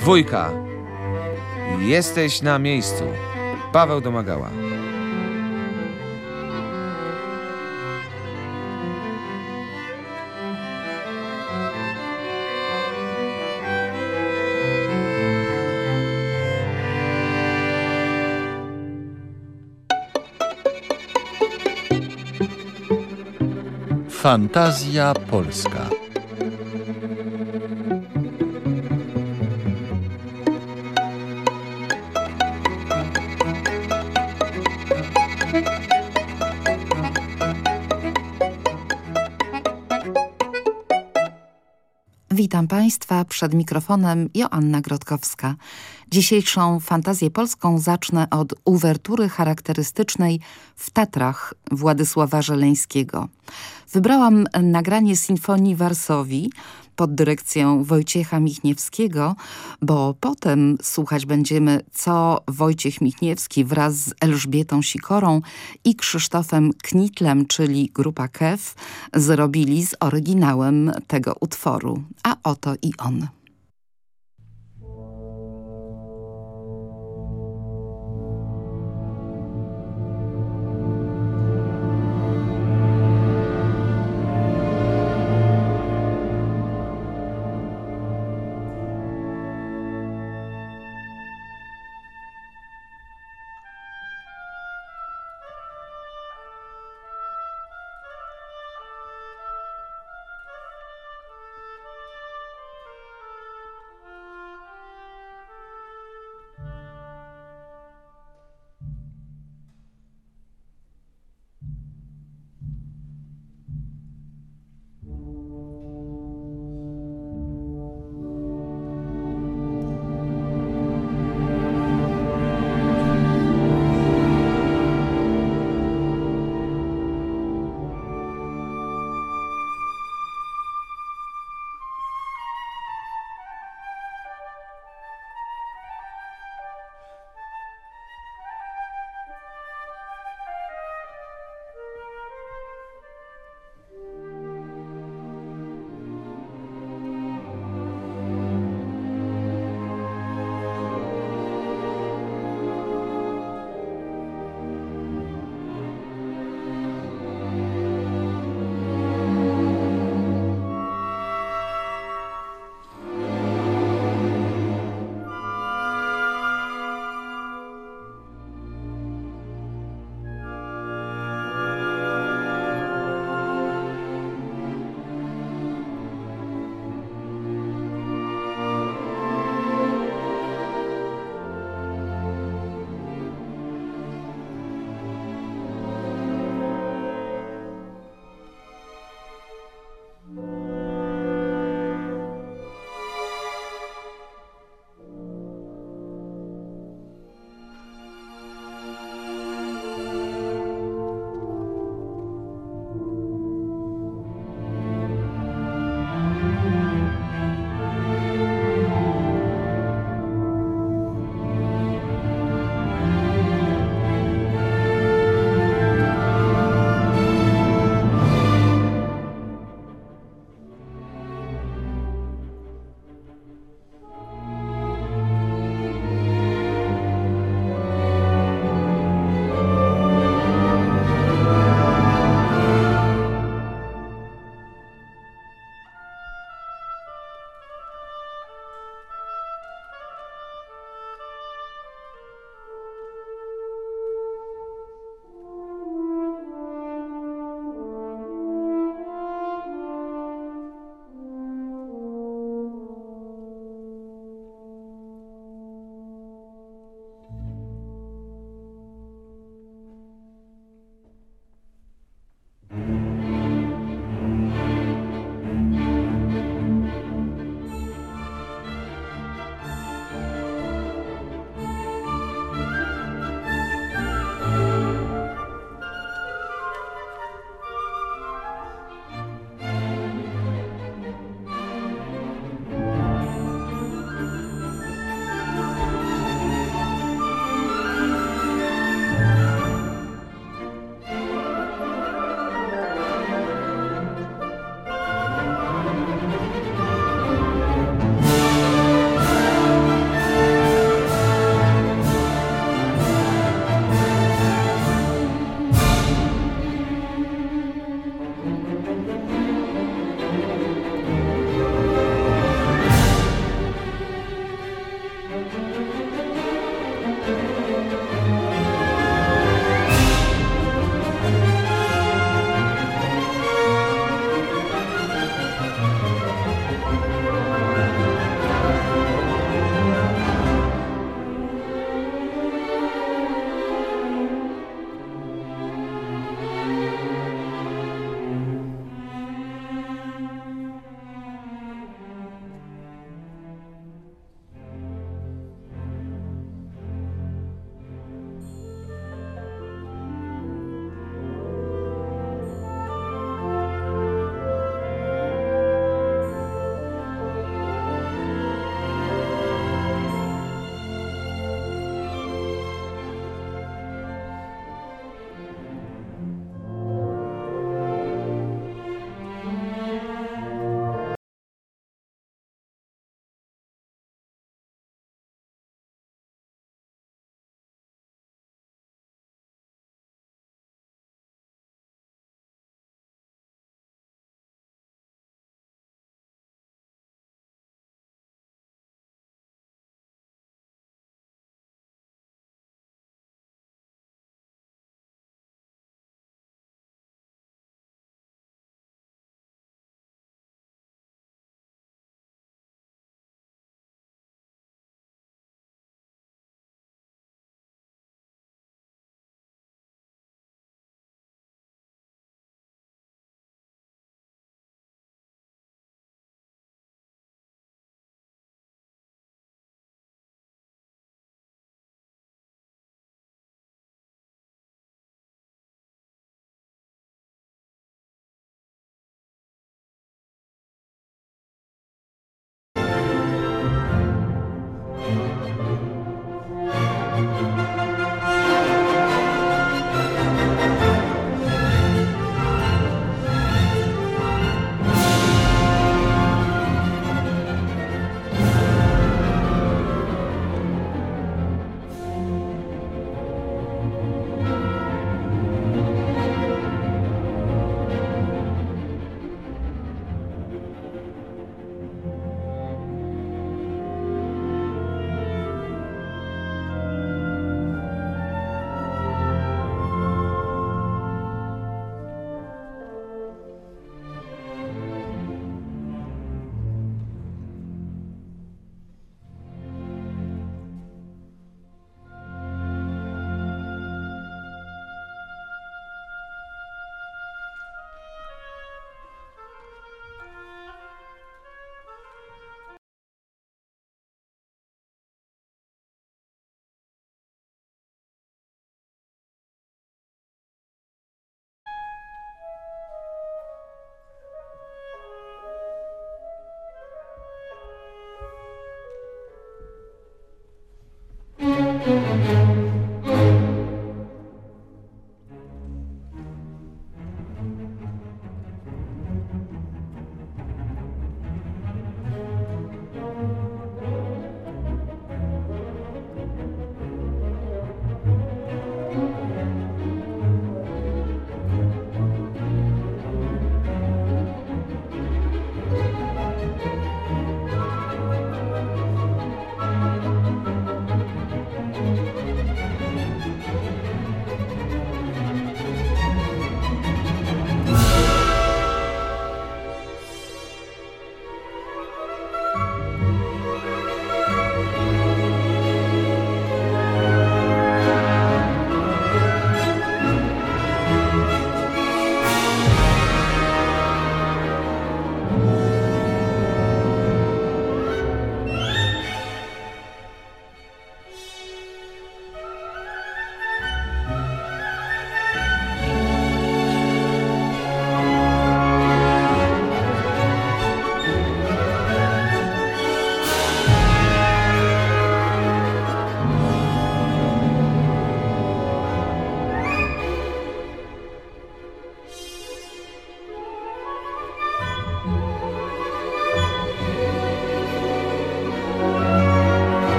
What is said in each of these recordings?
Dwójka. Jesteś na miejscu. Paweł domagała. Fantazja Polska. Przed mikrofonem Joanna Grodkowska. Dzisiejszą fantazję polską zacznę od uwertury charakterystycznej w Tatrach Władysława Żeleńskiego. Wybrałam nagranie Sinfonii Warsowi pod dyrekcją Wojciecha Michniewskiego, bo potem słuchać będziemy, co Wojciech Michniewski wraz z Elżbietą Sikorą i Krzysztofem Knitlem, czyli grupa KEF, zrobili z oryginałem tego utworu. A oto i on.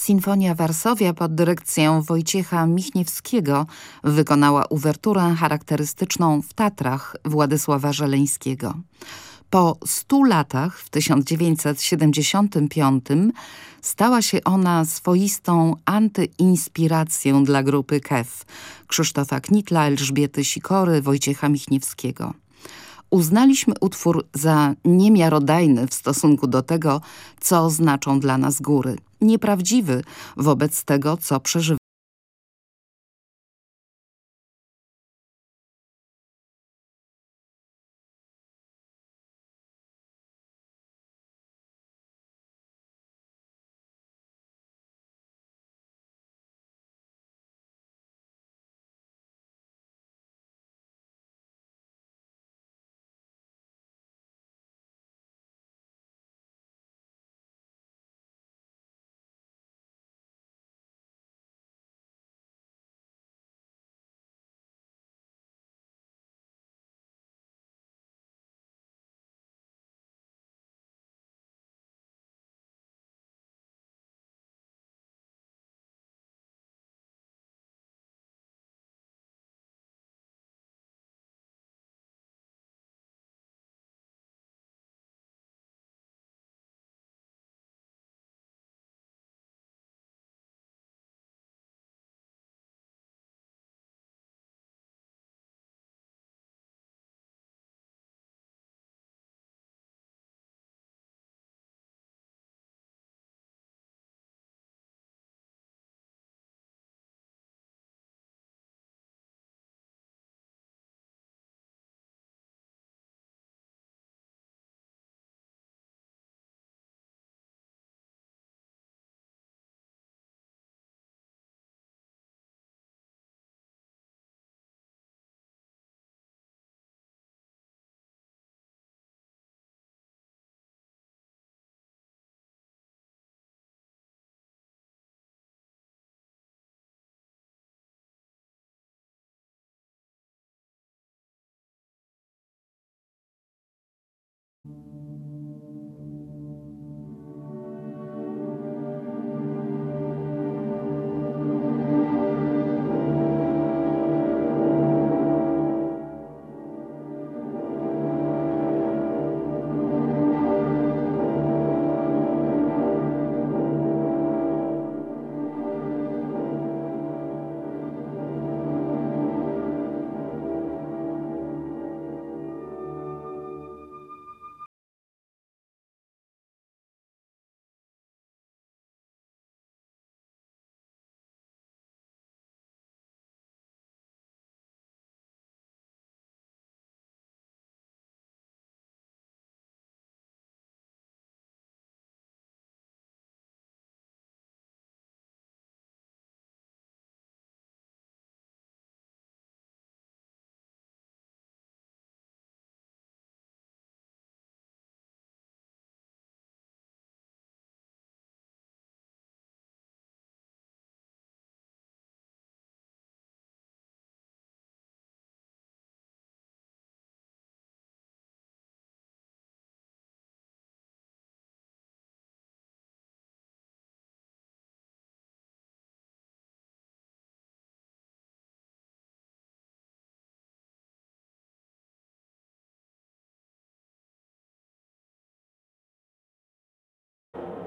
Sinfonia Warszawia pod dyrekcją Wojciecha Michniewskiego wykonała uwerturę charakterystyczną w Tatrach Władysława Żeleńskiego. Po stu latach, w 1975, stała się ona swoistą antyinspiracją dla grupy KEF Krzysztofa Knitla, Elżbiety Sikory, Wojciecha Michniewskiego. Uznaliśmy utwór za niemiarodajny w stosunku do tego, co znaczą dla nas góry. Nieprawdziwy wobec tego, co przeżywamy.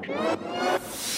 you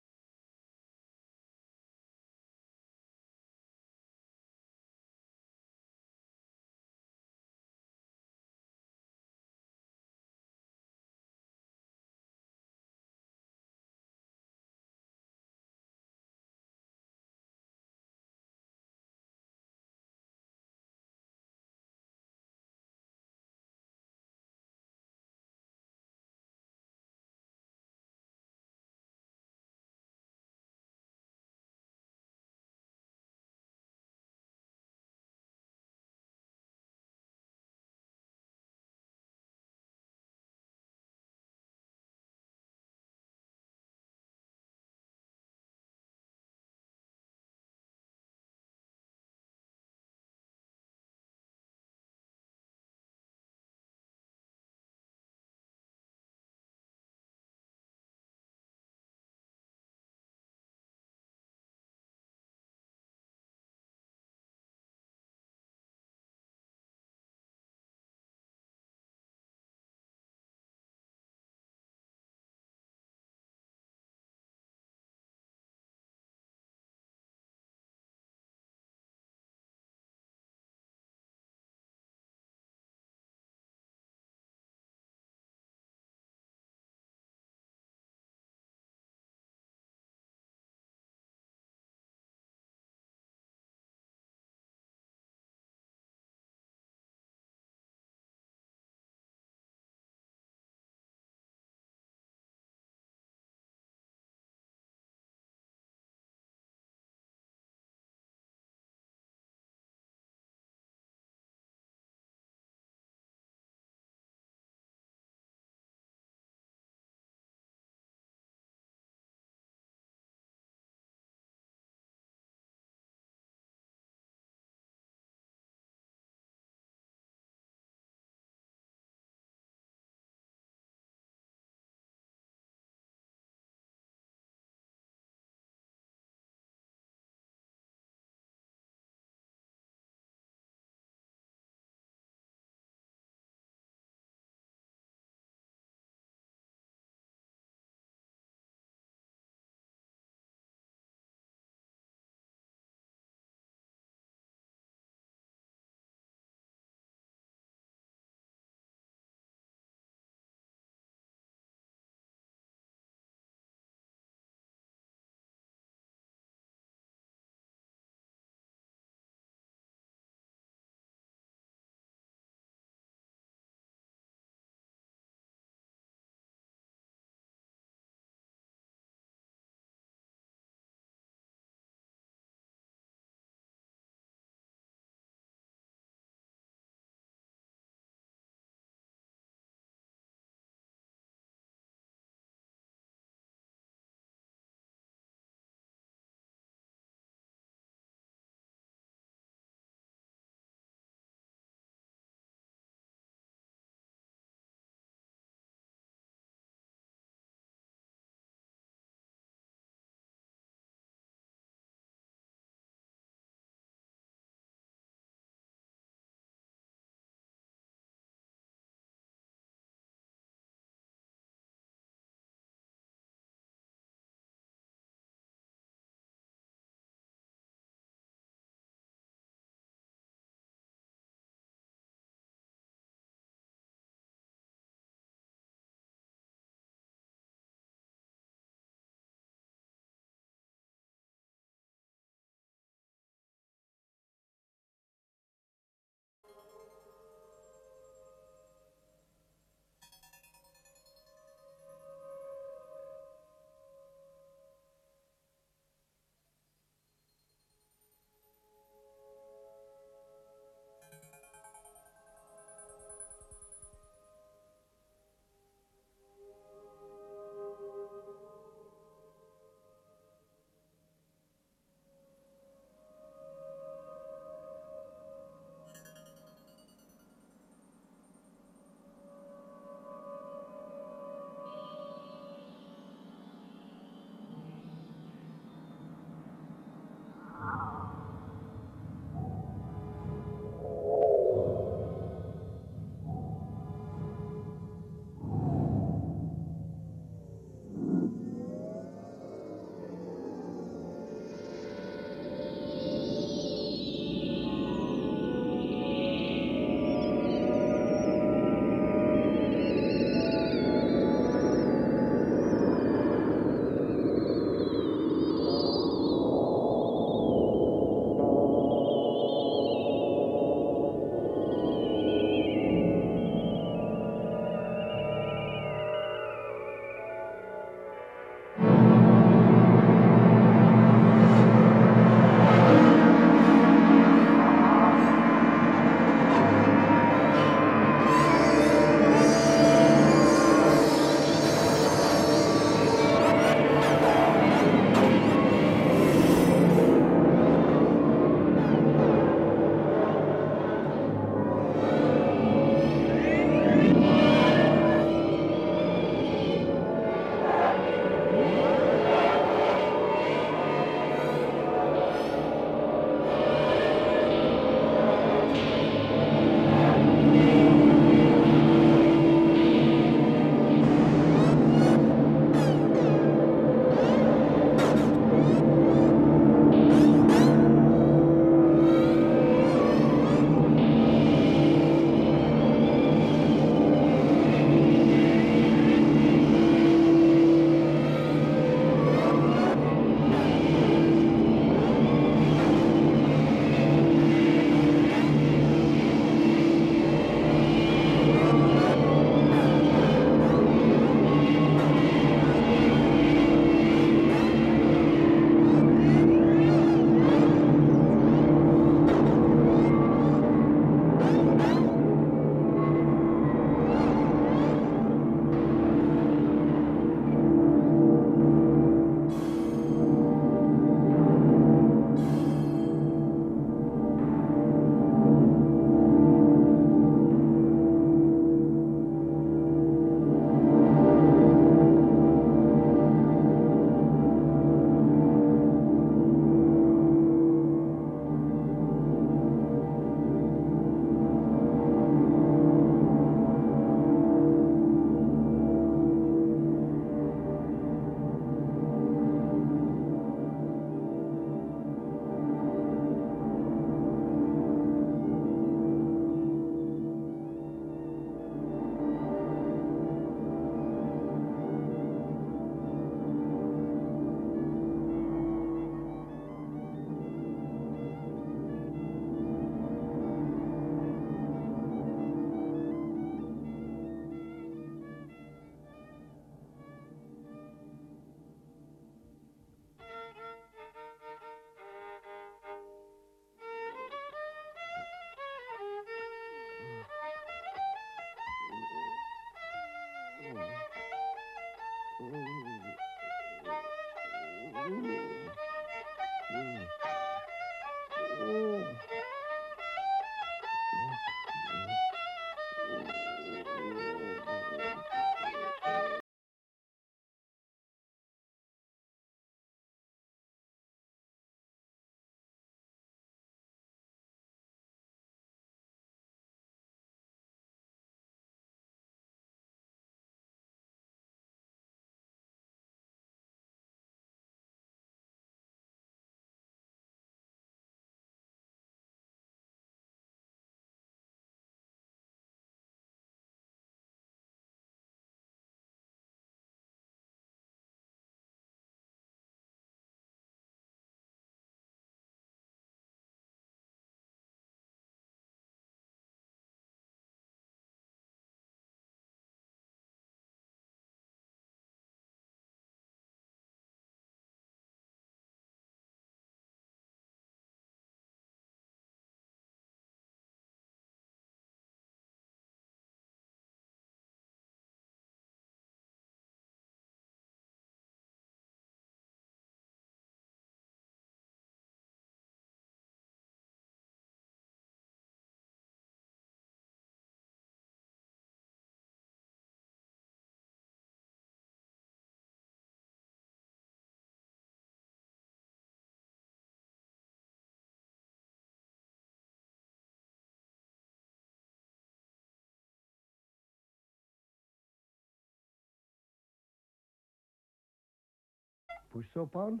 Pušopan.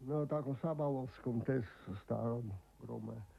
No tak o Sabavovskom, tež starom Rome.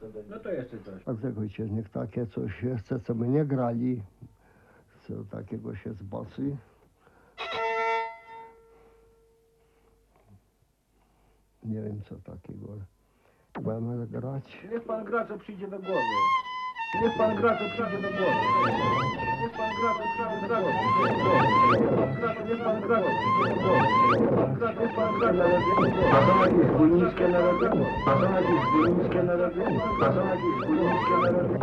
Będzie. No to jeszcze coś. Ojciec, niech takie coś jeszcze, co my nie grali, co takiego się zbocy. Nie wiem co takiego. Będziemy grać. Niech pan gra, co przyjdzie do głowy. Niech pan gra, co przyjdzie do głowy. Niech pan gra, co przyjdzie do głowy. Niech pan gra, co przyjdzie do głowy. Niech pan gra, niech pan gra, A są jakieś górnickie narody? A są jakieś górnickie narody? A są jakieś górnickie narody?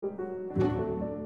Música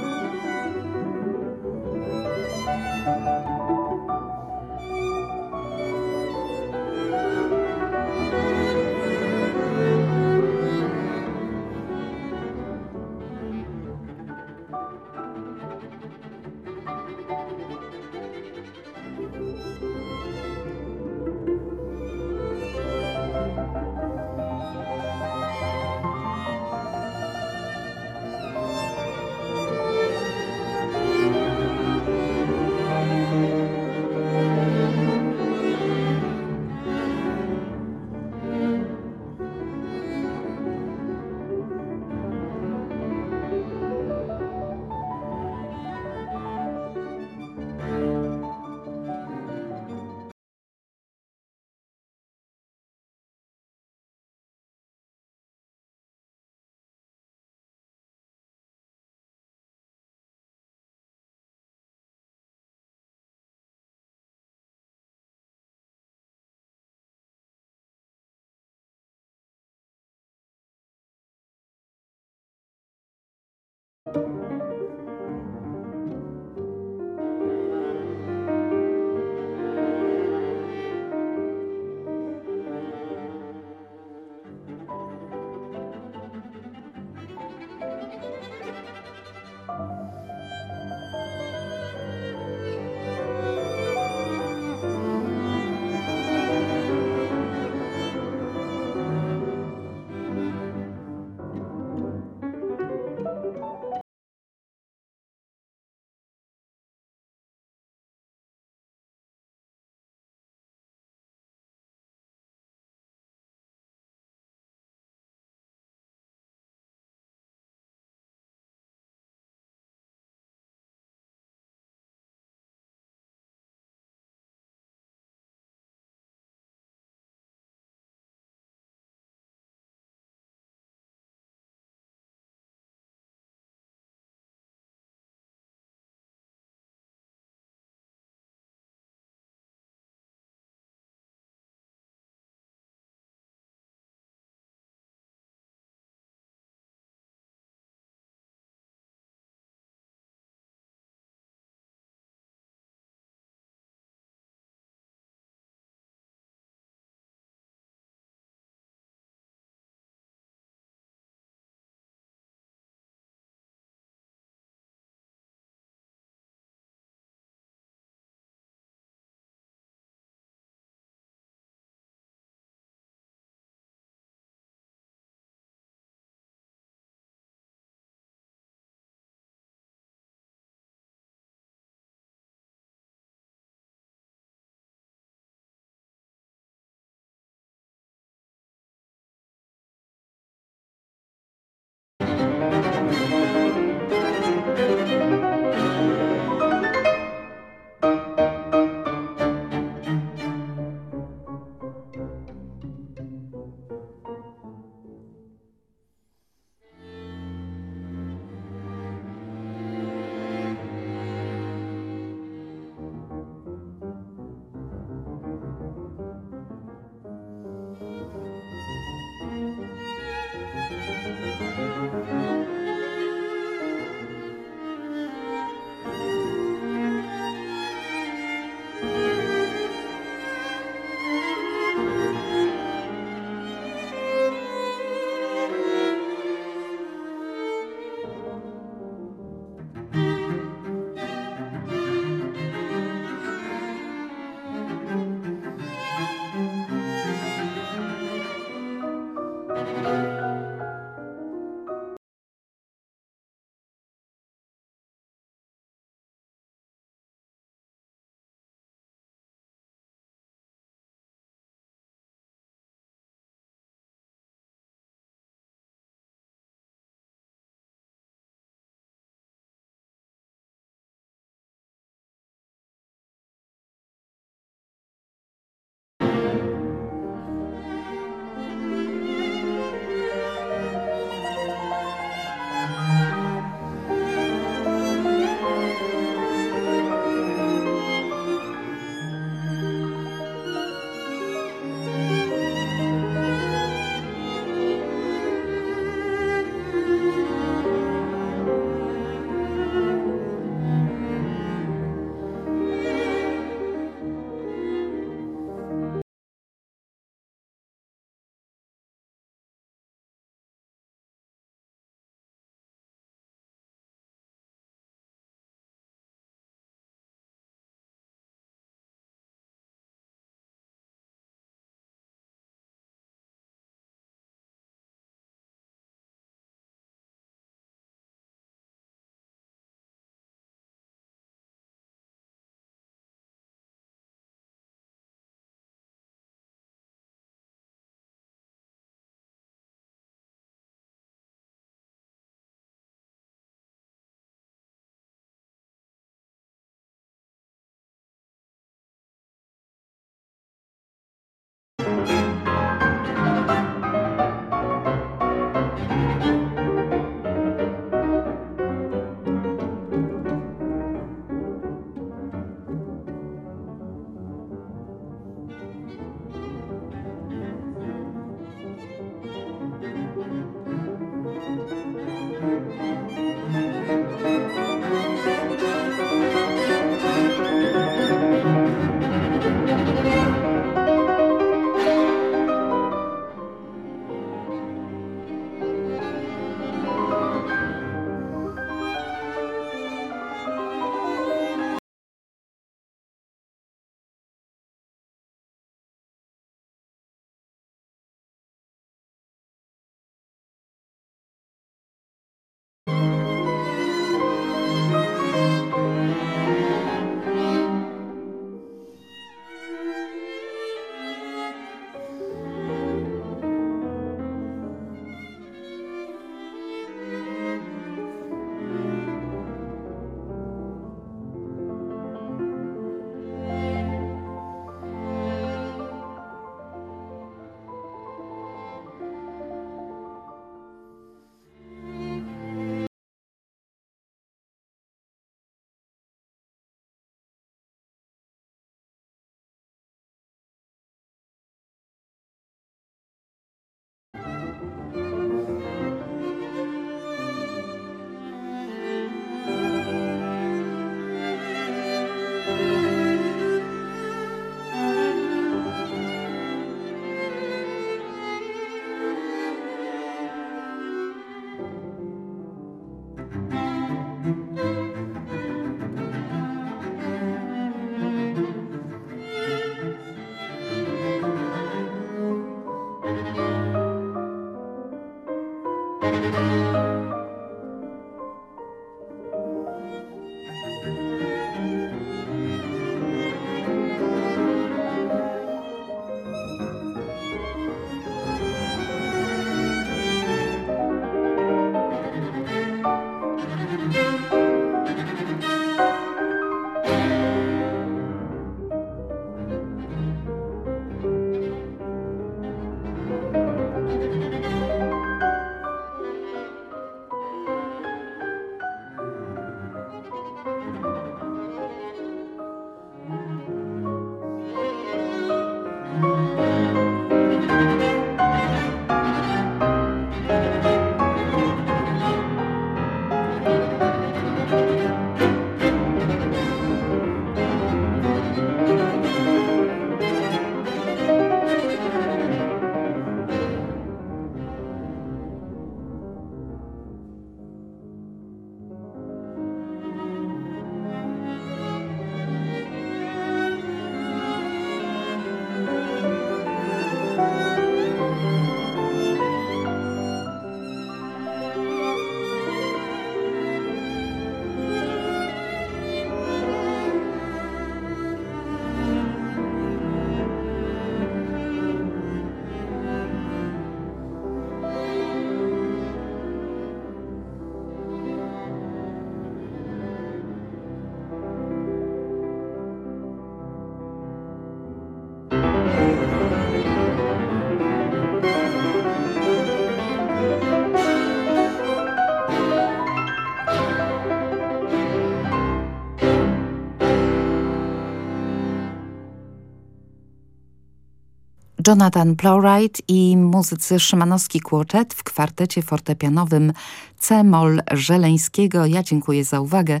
Jonathan Plowright i muzycy Szymanowski Kłoczet w kwartecie fortepianowym C-moll Żeleńskiego. Ja dziękuję za uwagę.